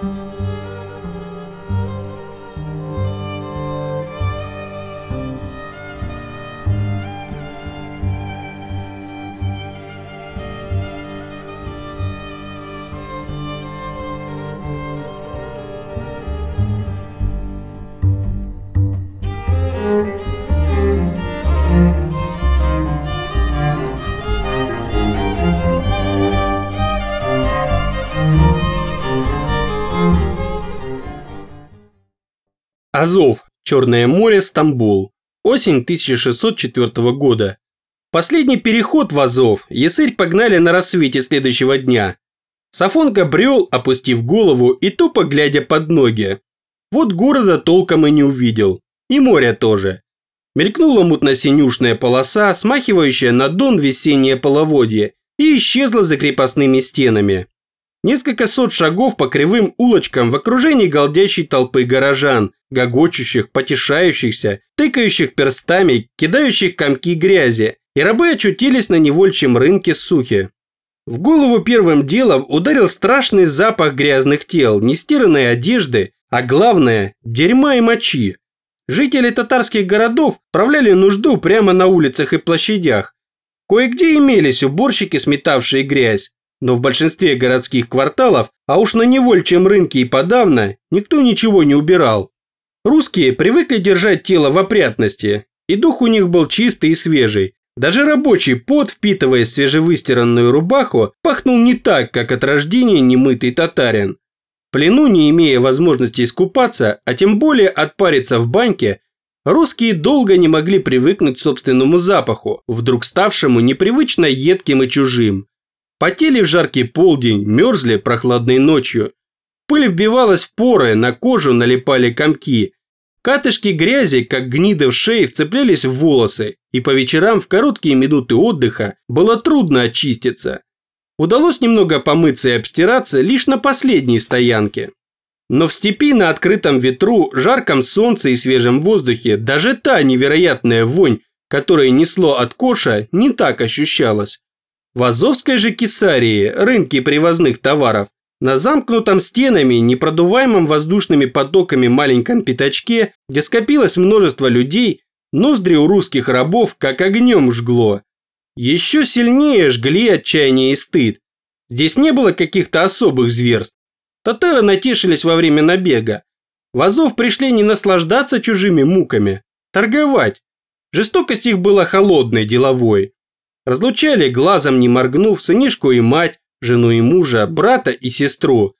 you Азов, Черное море, Стамбул. Осень 1604 года. Последний переход в Азов Есырь погнали на рассвете следующего дня. Сафонка брел, опустив голову и тупо глядя под ноги. Вот города толком и не увидел. И моря тоже. Мелькнула мутно-синюшная полоса, смахивающая на дон весеннее половодье, и исчезла за крепостными стенами. Несколько сот шагов по кривым улочкам в окружении голдящей толпы горожан, гогочущих, потешающихся, тыкающих перстами, кидающих комки грязи, и рабы очутились на невольчьем рынке сухи. В голову первым делом ударил страшный запах грязных тел, нестиранной одежды, а главное – дерьма и мочи. Жители татарских городов правляли нужду прямо на улицах и площадях. Кое-где имелись уборщики, сметавшие грязь, но в большинстве городских кварталов, а уж на невольчем рынке и подавно, никто ничего не убирал. Русские привыкли держать тело в опрятности, и дух у них был чистый и свежий. Даже рабочий пот, впитывая свежевыстиранную рубаху, пахнул не так, как от рождения немытый татарин. В плену, не имея возможности искупаться, а тем более отпариться в баньке, русские долго не могли привыкнуть к собственному запаху, вдруг ставшему непривычно едким и чужим. Потели в жаркий полдень, мерзли прохладной ночью. Пыль вбивалась в поры, на кожу налипали комки. Катышки грязи, как гниды в шее, вцеплялись в волосы, и по вечерам в короткие минуты отдыха было трудно очиститься. Удалось немного помыться и обстираться лишь на последней стоянке. Но в степи на открытом ветру, жарком солнце и свежем воздухе даже та невероятная вонь, которая несло от коша, не так ощущалась. В Азовской же Кесарии, рынке привозных товаров, на замкнутом стенами, непродуваемом воздушными потоками маленьком пятачке, где скопилось множество людей, ноздри у русских рабов как огнем жгло. Еще сильнее жгли отчаяние и стыд. Здесь не было каких-то особых зверств. Татары натешились во время набега. В Азов пришли не наслаждаться чужими муками, торговать. Жестокость их была холодной, деловой. Разлучали глазом не моргнув сынишку и мать, жену и мужа, брата и сестру.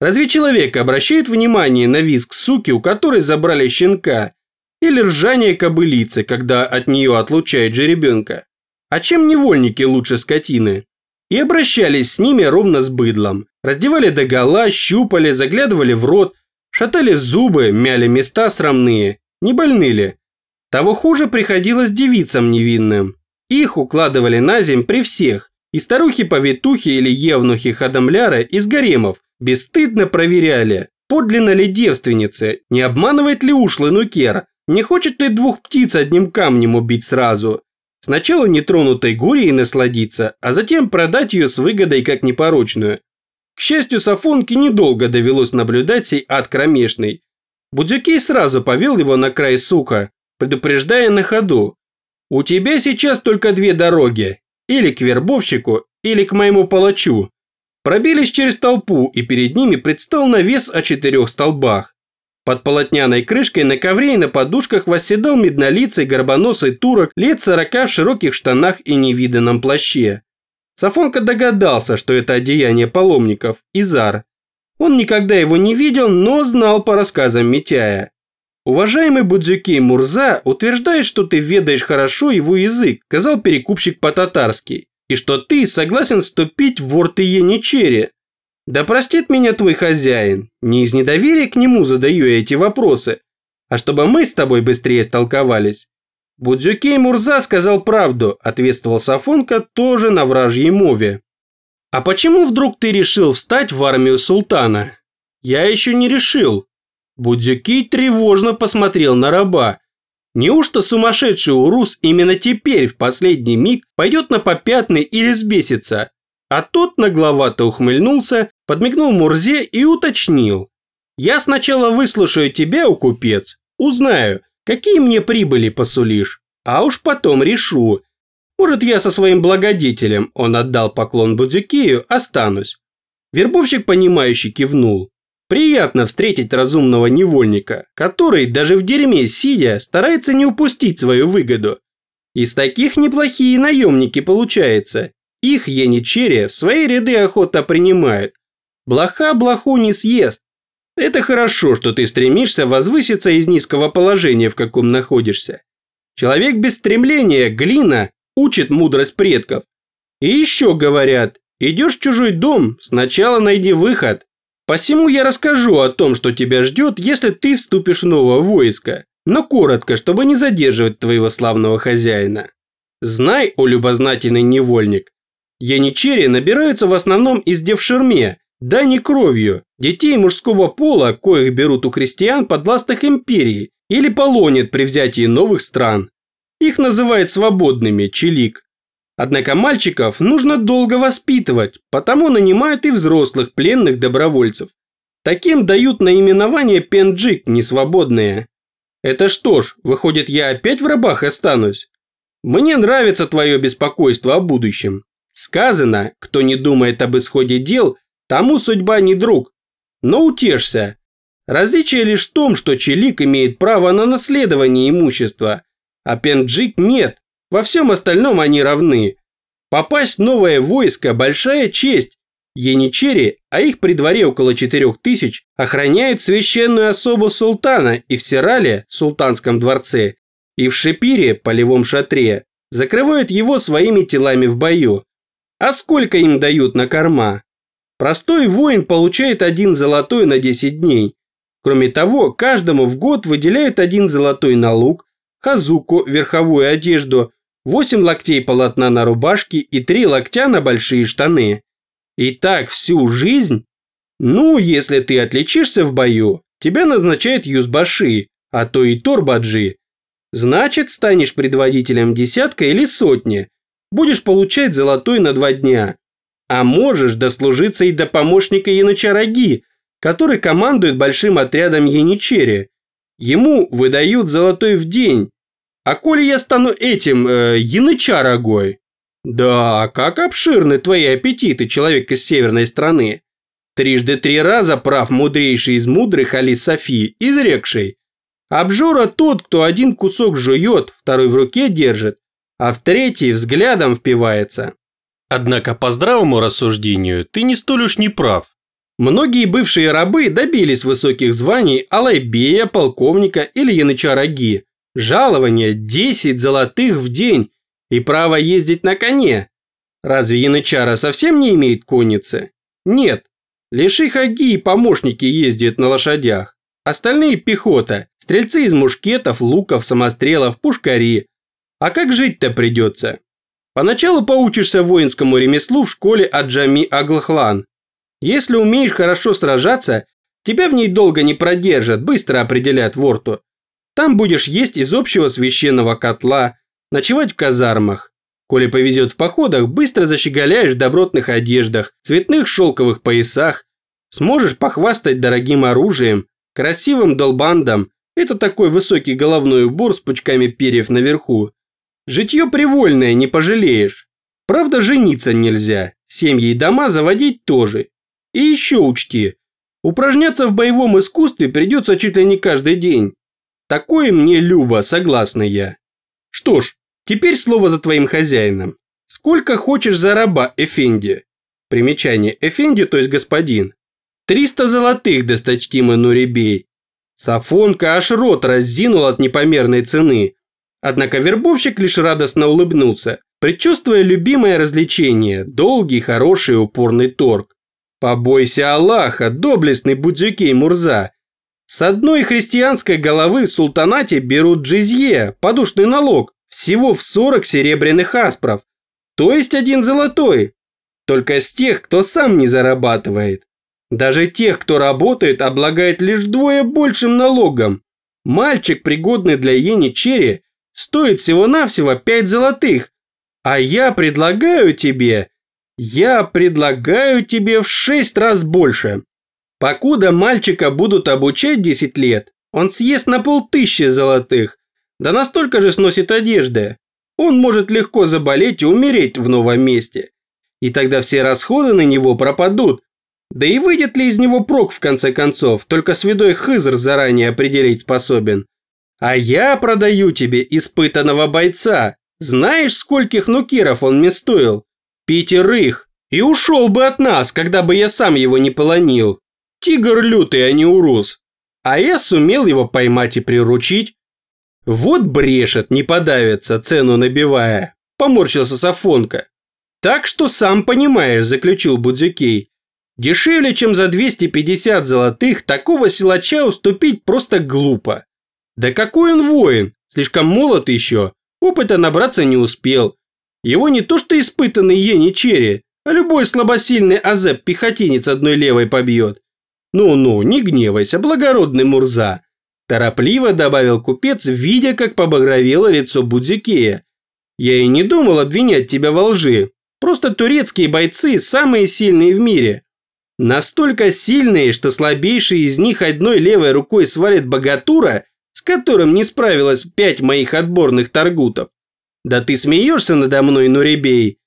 Разве человек обращает внимание на визг суки, у которой забрали щенка, или ржание кобылицы, когда от нее отлучают жеребенка? А чем невольники лучше скотины? И обращались с ними ровно с быдлом. Раздевали догола, щупали, заглядывали в рот, шатали зубы, мяли места срамные. Не больны ли? Того хуже приходилось девицам невинным. Их укладывали на земь при всех, и старухи-повитухи или евнухи-ходомляры из гаремов бесстыдно проверяли, подлинно ли девственницы, не обманывает ли ушлый нукер, не хочет ли двух птиц одним камнем убить сразу. Сначала нетронутой гурией насладиться, а затем продать ее с выгодой как непорочную. К счастью, Сафонке недолго довелось наблюдать сей ад кромешный. Будзюкей сразу повел его на край сука, предупреждая на ходу, у тебя сейчас только две дороги. Или к вербовщику, или к моему палачу. Пробились через толпу, и перед ними предстал навес о четырех столбах. Под полотняной крышкой на ковре и на подушках восседал меднолицый горбоносый турок лет сорока в широких штанах и невиданном плаще. Сафонка догадался, что это одеяние паломников, Изар. Он никогда его не видел, но знал по рассказам Митяя. Уважаемый Будзюкей Мурза утверждает, что ты ведаешь хорошо его язык, сказал перекупщик по-татарски, и что ты согласен вступить в ворты Еничере. Да простит меня твой хозяин, не из недоверия к нему задаю я эти вопросы, а чтобы мы с тобой быстрее столковались. Будзюкей Мурза сказал правду, ответствовал Сафонка тоже на вражьей мове. А почему вдруг ты решил встать в армию султана? Я еще не решил, Будзюки тревожно посмотрел на раба. Неужто сумасшедший урус именно теперь, в последний миг, пойдет на попятный или сбесится? А тот нагловато ухмыльнулся, подмигнул Мурзе и уточнил. «Я сначала выслушаю тебя, у купец, узнаю, какие мне прибыли посулишь, а уж потом решу. Может, я со своим благодетелем, он отдал поклон Будзюкею, останусь». Вербовщик, понимающий, кивнул. Приятно встретить разумного невольника, который, даже в дерьме сидя, старается не упустить свою выгоду. Из таких неплохие наемники получается. Их яничери в свои ряды охота принимают. Блоха блоху не съест. Это хорошо, что ты стремишься возвыситься из низкого положения, в каком находишься. Человек без стремления, глина, учит мудрость предков. И еще говорят, идешь в чужой дом, сначала найди выход. Посему я расскажу о том, что тебя ждет, если ты вступишь в новое войско, но коротко, чтобы не задерживать твоего славного хозяина. Знай, о любознательный невольник, яничери набираются в основном из девшерме, да не кровью, детей мужского пола, коих берут у христиан подвластных империи или полонят при взятии новых стран. Их называют свободными, челик. Однако мальчиков нужно долго воспитывать, потому нанимают и взрослых пленных добровольцев. Таким дают наименование пенджик, несвободные. Это что ж, выходит я опять в рабах останусь? Мне нравится твое беспокойство о будущем. Сказано, кто не думает об исходе дел, тому судьба не друг. Но утешься. Различие лишь в том, что Челик имеет право на наследование имущества, а Пенджик нет. Во всем остальном они равны. Попасть в новое войско – большая честь. Яничери, а их при дворе около четырех тысяч, охраняют священную особу султана и в Сирале, султанском дворце, и в Шепире, полевом шатре, закрывают его своими телами в бою. А сколько им дают на корма? Простой воин получает один золотой на 10 дней. Кроме того, каждому в год выделяют один золотой налог, хазуку, верховую одежду, 8 локтей полотна на рубашке и 3 локтя на большие штаны. И так всю жизнь? Ну, если ты отличишься в бою, тебя назначают юзбаши, а то и торбаджи. Значит, станешь предводителем десятка или сотни. Будешь получать золотой на два дня. А можешь дослужиться и до помощника янычараги, который командует большим отрядом яничери. Ему выдают золотой в день. А коли я стану этим, э, янычарогой? Да, как обширны твои аппетиты, человек из северной страны. Трижды три раза прав мудрейший из мудрых Али Софи, изрекший. Обжора тот, кто один кусок жует, второй в руке держит, а в третий взглядом впивается. Однако по здравому рассуждению ты не столь уж не прав. Многие бывшие рабы добились высоких званий алайбея, полковника или янычараги. Жалование 10 золотых в день и право ездить на коне. Разве янычара совсем не имеет конницы? Нет. Лишь их аги и помощники ездят на лошадях. Остальные пехота, стрельцы из мушкетов, луков, самострелов, пушкари. А как жить-то придется? Поначалу поучишься воинскому ремеслу в школе Аджами Аглахлан. Если умеешь хорошо сражаться, тебя в ней долго не продержат, быстро определят ворту. Там будешь есть из общего священного котла, ночевать в казармах. Коли повезет в походах, быстро защеголяешь в добротных одеждах, цветных шелковых поясах. Сможешь похвастать дорогим оружием, красивым долбандом. Это такой высокий головной убор с пучками перьев наверху. Житье привольное, не пожалеешь. Правда, жениться нельзя, семьи и дома заводить тоже. И еще учти, упражняться в боевом искусстве придется чуть ли не каждый день. Такое мне любо, согласна я. Что ж, теперь слово за твоим хозяином. Сколько хочешь за раба, Эфенди? Примечание Эфенди, то есть господин. Триста золотых, досточтимый Нурибей. Сафонка аж рот раззинул от непомерной цены. Однако вербовщик лишь радостно улыбнулся, предчувствуя любимое развлечение – долгий, хороший, упорный торг. Побойся Аллаха, доблестный Будзюкей Мурза. С одной христианской головы в султанате берут джизье, подушный налог, всего в 40 серебряных аспров, то есть один золотой. Только с тех, кто сам не зарабатывает. Даже тех, кто работает, облагает лишь вдвое большим налогом. Мальчик, пригодный для Ени Черри, стоит всего-навсего 5 золотых. А я предлагаю тебе Я предлагаю тебе в шесть раз больше. Покуда мальчика будут обучать 10 лет, он съест на полтыщи золотых, да настолько же сносит одежды. Он может легко заболеть и умереть в новом месте. И тогда все расходы на него пропадут. Да и выйдет ли из него прок в конце концов, только святой хызр заранее определить способен. А я продаю тебе испытанного бойца. Знаешь, скольких нукеров он мне стоил? Пятерых. И ушел бы от нас, когда бы я сам его не полонил. Тигр лютый, а не урус. А я сумел его поймать и приручить. Вот брешет, не подавится, цену набивая. Поморщился Сафонка. Так что сам понимаешь, заключил Будзюкей. Дешевле, чем за 250 золотых, такого силача уступить просто глупо. Да какой он воин, слишком молод еще, опыта набраться не успел. Его не то что испытанный Ени Черри, а любой слабосильный азеп-пехотинец одной левой побьет. Ну-ну, не гневайся, благородный Мурза. Торопливо добавил купец, видя, как побагровело лицо Будзикея. Я и не думал обвинять тебя во лжи. Просто турецкие бойцы самые сильные в мире. Настолько сильные, что слабейший из них одной левой рукой свалит богатура, с которым не справилось пять моих отборных торгутов. Да ты смеешься надо мной, Нуребей?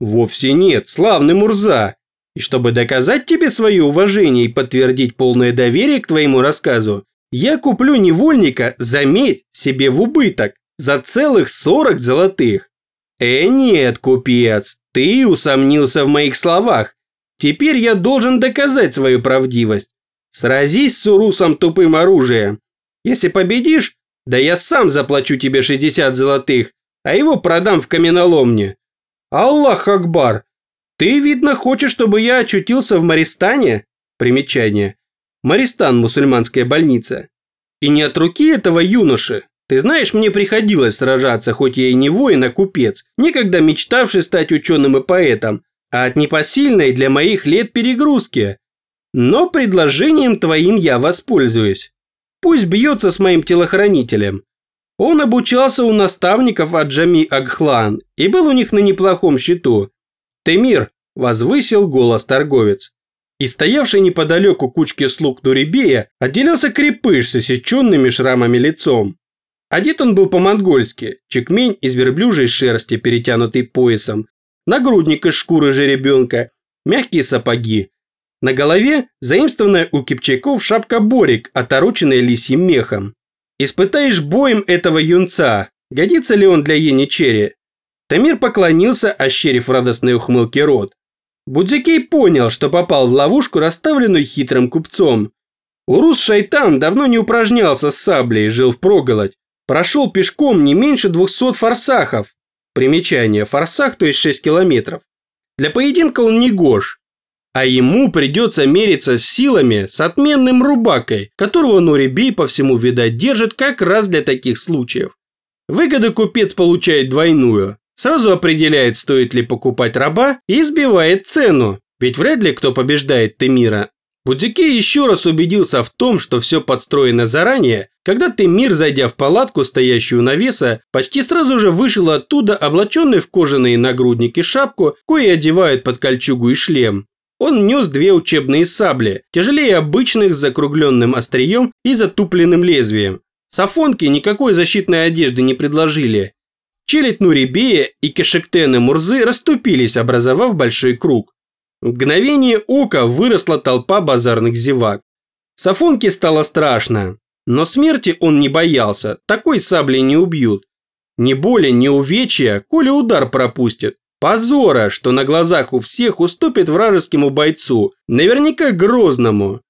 Вовсе нет, славный Мурза. И чтобы доказать тебе свое уважение и подтвердить полное доверие к твоему рассказу, я куплю невольника, заметь, себе в убыток, за целых сорок золотых. Э, нет, купец, ты усомнился в моих словах Теперь я должен доказать свою правдивость. Сразись с Урусом тупым оружием. Если победишь, да я сам заплачу тебе 60 золотых, а его продам в каменоломне. Аллах Акбар! Ты, видно, хочешь, чтобы я очутился в Маристане? Примечание. Маристан – мусульманская больница. И не от руки этого юноши. Ты знаешь, мне приходилось сражаться, хоть я и не воин, а купец, никогда мечтавший стать ученым и поэтом, а от непосильной для моих лет перегрузки. Но предложением твоим я воспользуюсь. Пусть бьется с моим телохранителем. Он обучался у наставников Аджами Агхлан и был у них на неплохом счету. Темир, возвысил голос торговец. И стоявший неподалеку кучки слуг Нурибея отделялся крепыш с осеченными шрамами лицом. Одет он был по-монгольски, чекмень из верблюжьей шерсти, перетянутый поясом, нагрудник из шкуры жеребенка, мягкие сапоги. На голове заимствованная у кипчаков шапка-борик, отороченная лисьим мехом. Испытаешь боем этого юнца, годится ли он для Еничери? Тамир поклонился, ощерив радостной ухмылки рот. Будзикей понял, что попал в ловушку, расставленную хитрым купцом. Урус Шайтан давно не упражнялся с саблей, жил в проголодь. Прошел пешком не меньше двухсот форсахов, Примечание. Форсах, то есть 6 километров. Для поединка он не гош. А ему придется мериться с силами с отменным рубакой, которого Нурибей по всему, видать, держит как раз для таких случаев. Выгоду купец получает двойную. Сразу определяет, стоит ли покупать раба и сбивает цену, ведь вряд ли кто побеждает Темира, Будзике еще раз убедился в том, что все подстроено заранее, когда Темир, зайдя в палатку, стоящую навеса, почти сразу же вышел оттуда, облаченный в кожаные нагрудники шапку, кое одевают под кольчугу и шлем. Он нес две учебные сабли, тяжелее обычных с закругленным острием и затупленным лезвием. Сафонки никакой защитной одежды не предложили. Челядь Нурибея и Кешектены Мурзы расступились, образовав большой круг. В мгновение ока выросла толпа базарных зевак. Сафонке стало страшно, но смерти он не боялся, такой саблей не убьют. Ни боли, ни увечья, коли удар пропустит. Позора, что на глазах у всех уступит вражескому бойцу, наверняка грозному,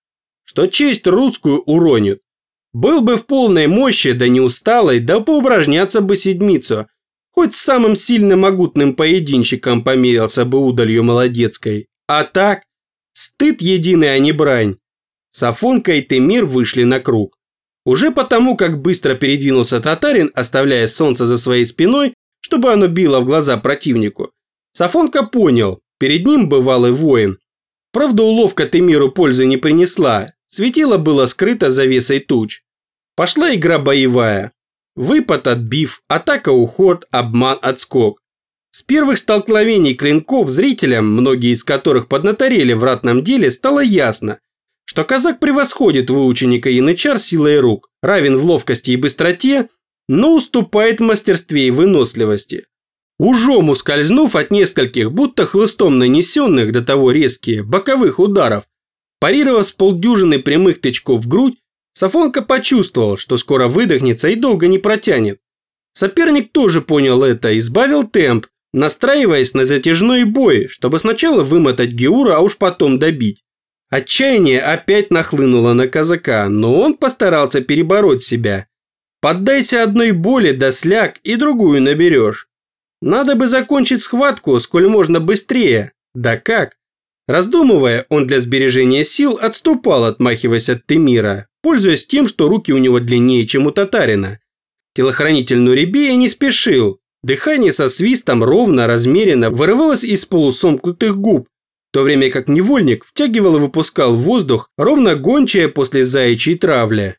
что честь русскую уронит. Был бы в полной мощи, да не усталой, да поупражняться бы седмицу, хоть с самым сильным могутным поединщиком померился бы удалью молодецкой. А так, стыд единый, а не брань. Сафонка и Темир вышли на круг. Уже потому, как быстро передвинулся татарин, оставляя солнце за своей спиной, чтобы оно било в глаза противнику, Сафонка понял, перед ним бывалый воин. Правда, уловка Темиру пользы не принесла, светило было скрыто завесой туч. Пошла игра боевая. Выпад отбив, атака уход, обман отскок. С первых столкновений клинков зрителям, многие из которых поднаторели в ратном деле, стало ясно, что казак превосходит выученика янычар силой рук, равен в ловкости и быстроте, но уступает в мастерстве и выносливости. Ужом ускользнув от нескольких, будто хлыстом нанесенных до того резкие, боковых ударов, парировав с полдюжины прямых тычков в грудь, Сафонка почувствовал, что скоро выдохнется и долго не протянет. Соперник тоже понял это и сбавил темп, настраиваясь на затяжной бой, чтобы сначала вымотать Геура, а уж потом добить. Отчаяние опять нахлынуло на казака, но он постарался перебороть себя. Поддайся одной боли да сляг и другую наберешь. Надо бы закончить схватку сколь можно быстрее. Да как? Раздумывая, он для сбережения сил отступал, отмахиваясь от Темира, пользуясь тем, что руки у него длиннее, чем у татарина. Телохранитель Нурибея не спешил. Дыхание со свистом ровно, размеренно вырывалось из полусомкнутых губ, в то время как невольник втягивал и выпускал воздух ровно гончая после заячьей травли.